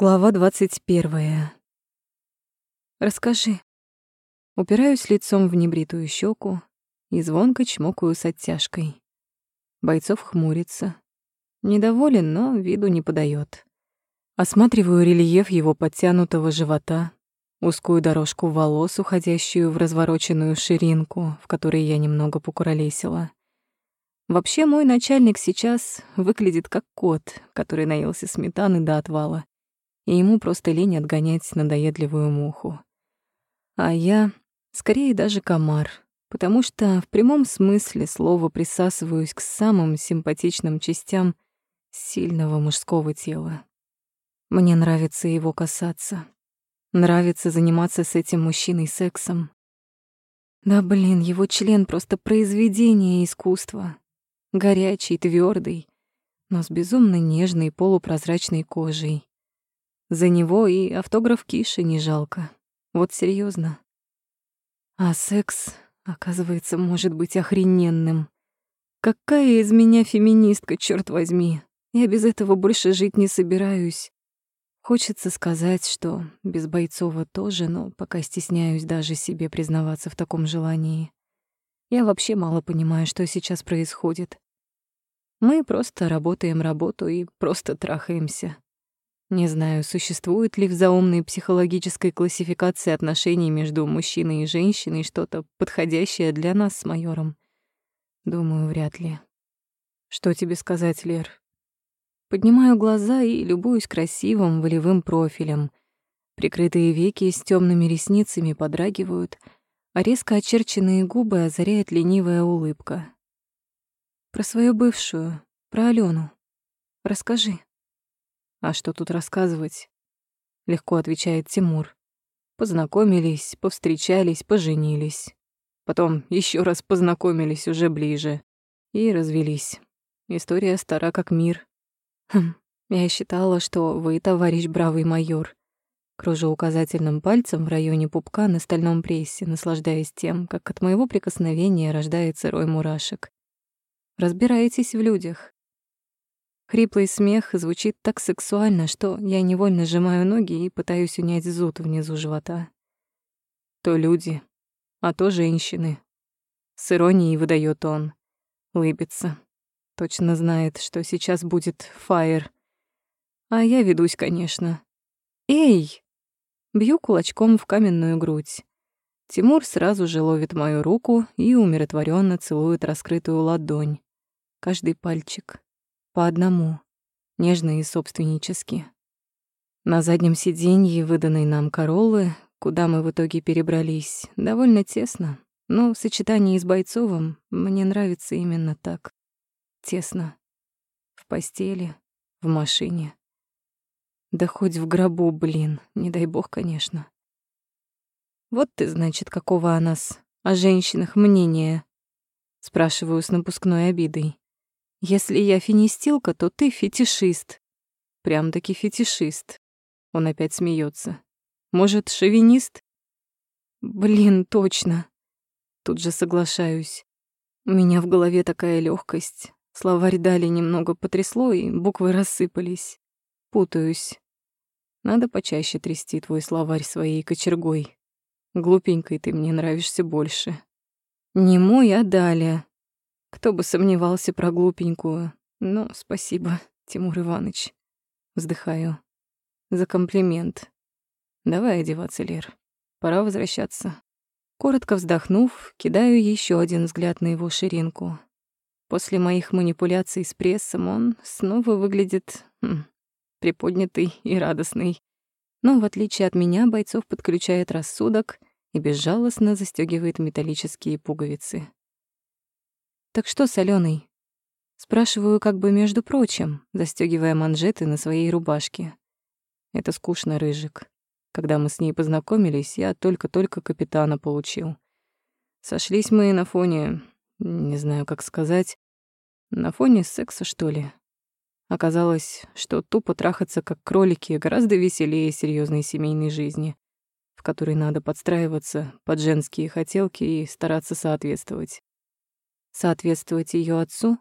Глава двадцать первая. Расскажи. Упираюсь лицом в небритую щеку и звонко чмокаю с оттяжкой. Бойцов хмурится. Недоволен, но виду не подает. Осматриваю рельеф его подтянутого живота, узкую дорожку волос, уходящую в развороченную ширинку, в которой я немного покуролесила. Вообще, мой начальник сейчас выглядит как кот, который наелся сметаны до отвала и ему просто лень отгонять надоедливую муху. А я, скорее даже комар, потому что в прямом смысле слова присасываюсь к самым симпатичным частям сильного мужского тела. Мне нравится его касаться. Нравится заниматься с этим мужчиной сексом. Да блин, его член просто произведение искусства. Горячий, твердый, но с безумно нежной полупрозрачной кожей. За него и автограф Киши не жалко. Вот серьезно. А секс, оказывается, может быть охрененным. Какая из меня феминистка, черт возьми. Я без этого больше жить не собираюсь. Хочется сказать, что без Бойцова тоже, но пока стесняюсь даже себе признаваться в таком желании. Я вообще мало понимаю, что сейчас происходит. Мы просто работаем работу и просто трахаемся. Не знаю, существует ли в заумной психологической классификации отношений между мужчиной и женщиной что-то подходящее для нас с майором. Думаю, вряд ли. Что тебе сказать, Лер? Поднимаю глаза и любуюсь красивым волевым профилем. Прикрытые веки с темными ресницами подрагивают, а резко очерченные губы озаряет ленивая улыбка. Про свою бывшую, про Алену. Расскажи. А что тут рассказывать? Легко отвечает Тимур. Познакомились, повстречались, поженились. Потом еще раз познакомились уже ближе. И развелись. История стара как мир. Хм, я считала, что вы, товарищ бравый майор. Кружу указательным пальцем в районе пупка на стальном прессе, наслаждаясь тем, как от моего прикосновения рождается рой мурашек. Разбираетесь в людях. Хриплый смех звучит так сексуально, что я невольно сжимаю ноги и пытаюсь унять зуд внизу живота. То люди, а то женщины. С иронией выдает он. Лыбится. Точно знает, что сейчас будет фаер. А я ведусь, конечно. «Эй!» Бью кулачком в каменную грудь. Тимур сразу же ловит мою руку и умиротворенно целует раскрытую ладонь. Каждый пальчик, по одному, нежно и собственнически. На заднем сиденье выданной нам Короллы, куда мы в итоге перебрались, довольно тесно, но в сочетании с Бойцовым мне нравится именно так. Тесно. В постели, в машине. Да хоть в гробу, блин, не дай бог, конечно. Вот ты, значит, какого о нас, о женщинах, мнения? Спрашиваю с напускной обидой. Если я финистилка, то ты фетишист. Прям-таки фетишист. Он опять смеется. Может, шовинист? Блин, точно. Тут же соглашаюсь. У меня в голове такая легкость. Словарь дали немного потрясло, и буквы рассыпались. Путаюсь. Надо почаще трясти твой словарь своей кочергой. Глупенькой ты мне нравишься больше. Не мой, а Даля. Кто бы сомневался про глупенькую. Но спасибо, Тимур Иванович. Вздыхаю. За комплимент. Давай одеваться, Лер. Пора возвращаться. Коротко вздохнув, кидаю еще один взгляд на его ширинку. После моих манипуляций с прессом он снова выглядит хм, приподнятый и радостный. Но в отличие от меня, бойцов подключает рассудок и безжалостно застегивает металлические пуговицы. «Так что с Алёной?» Спрашиваю как бы между прочим, застёгивая манжеты на своей рубашке. Это скучно, Рыжик. Когда мы с ней познакомились, я только-только капитана получил. Сошлись мы на фоне... не знаю, как сказать... На фоне секса, что ли. Оказалось, что тупо трахаться как кролики гораздо веселее серьезной семейной жизни, в которой надо подстраиваться под женские хотелки и стараться соответствовать. Соответствовать ее отцу?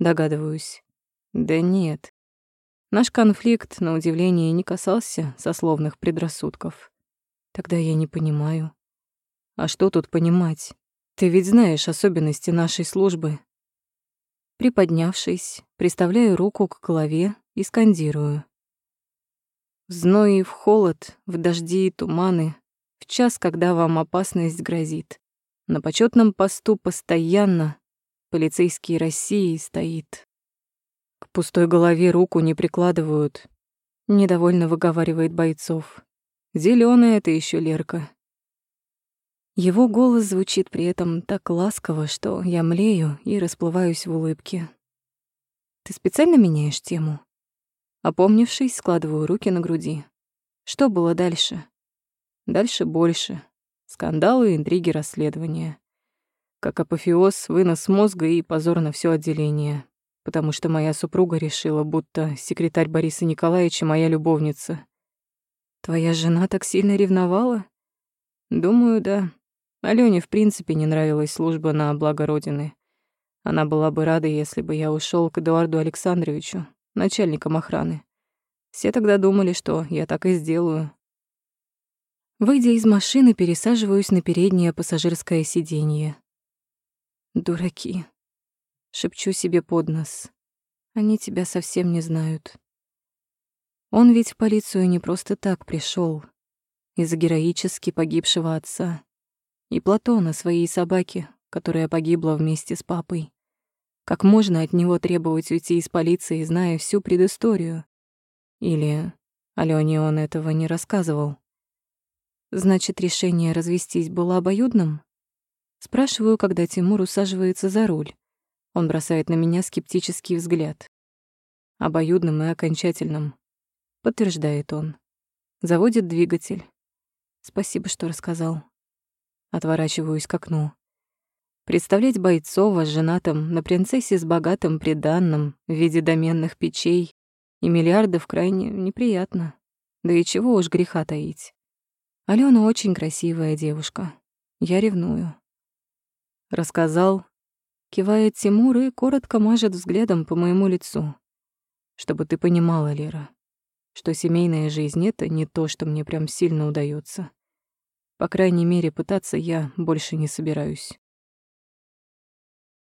Догадываюсь. Да нет. Наш конфликт, на удивление, не касался сословных предрассудков. Тогда я не понимаю. А что тут понимать? Ты ведь знаешь особенности нашей службы. Приподнявшись, приставляю руку к голове и скандирую. В зной и в холод, в дожди и туманы, в час, когда вам опасность грозит. На почетном посту постоянно полицейский России стоит. К пустой голове руку не прикладывают. Недовольно выговаривает бойцов. Зелёная это еще Лерка. Его голос звучит при этом так ласково, что я млею и расплываюсь в улыбке. Ты специально меняешь тему? Опомнившись, складываю руки на груди. Что было дальше? Дальше больше. Скандалы, интриги, расследования. Как апофеоз, вынос мозга и позор на все отделение. Потому что моя супруга решила, будто секретарь Бориса Николаевича моя любовница. Твоя жена так сильно ревновала? Думаю, да. Алёне в принципе не нравилась служба на благо Родины. Она была бы рада, если бы я ушел к Эдуарду Александровичу, начальником охраны. Все тогда думали, что я так и сделаю. Выйдя из машины, пересаживаюсь на переднее пассажирское сиденье. «Дураки», — шепчу себе под нос. «Они тебя совсем не знают». Он ведь в полицию не просто так пришел, из-за героически погибшего отца и Платона, своей собаки, которая погибла вместе с папой. Как можно от него требовать уйти из полиции, зная всю предысторию? Или Алёне он этого не рассказывал? Значит, решение развестись было обоюдным? Спрашиваю, когда Тимур усаживается за руль. Он бросает на меня скептический взгляд. Обоюдным и окончательным. Подтверждает он. Заводит двигатель. Спасибо, что рассказал. Отворачиваюсь к окну. Представлять Бойцова женатым на принцессе с богатым приданным в виде доменных печей и миллиардов крайне неприятно. Да и чего уж греха таить. Алена очень красивая девушка. Я ревную. Рассказал. Кивает Тимур и коротко мажет взглядом по моему лицу. Чтобы ты понимала, Лера, что семейная жизнь — это не то, что мне прям сильно удается. По крайней мере, пытаться я больше не собираюсь.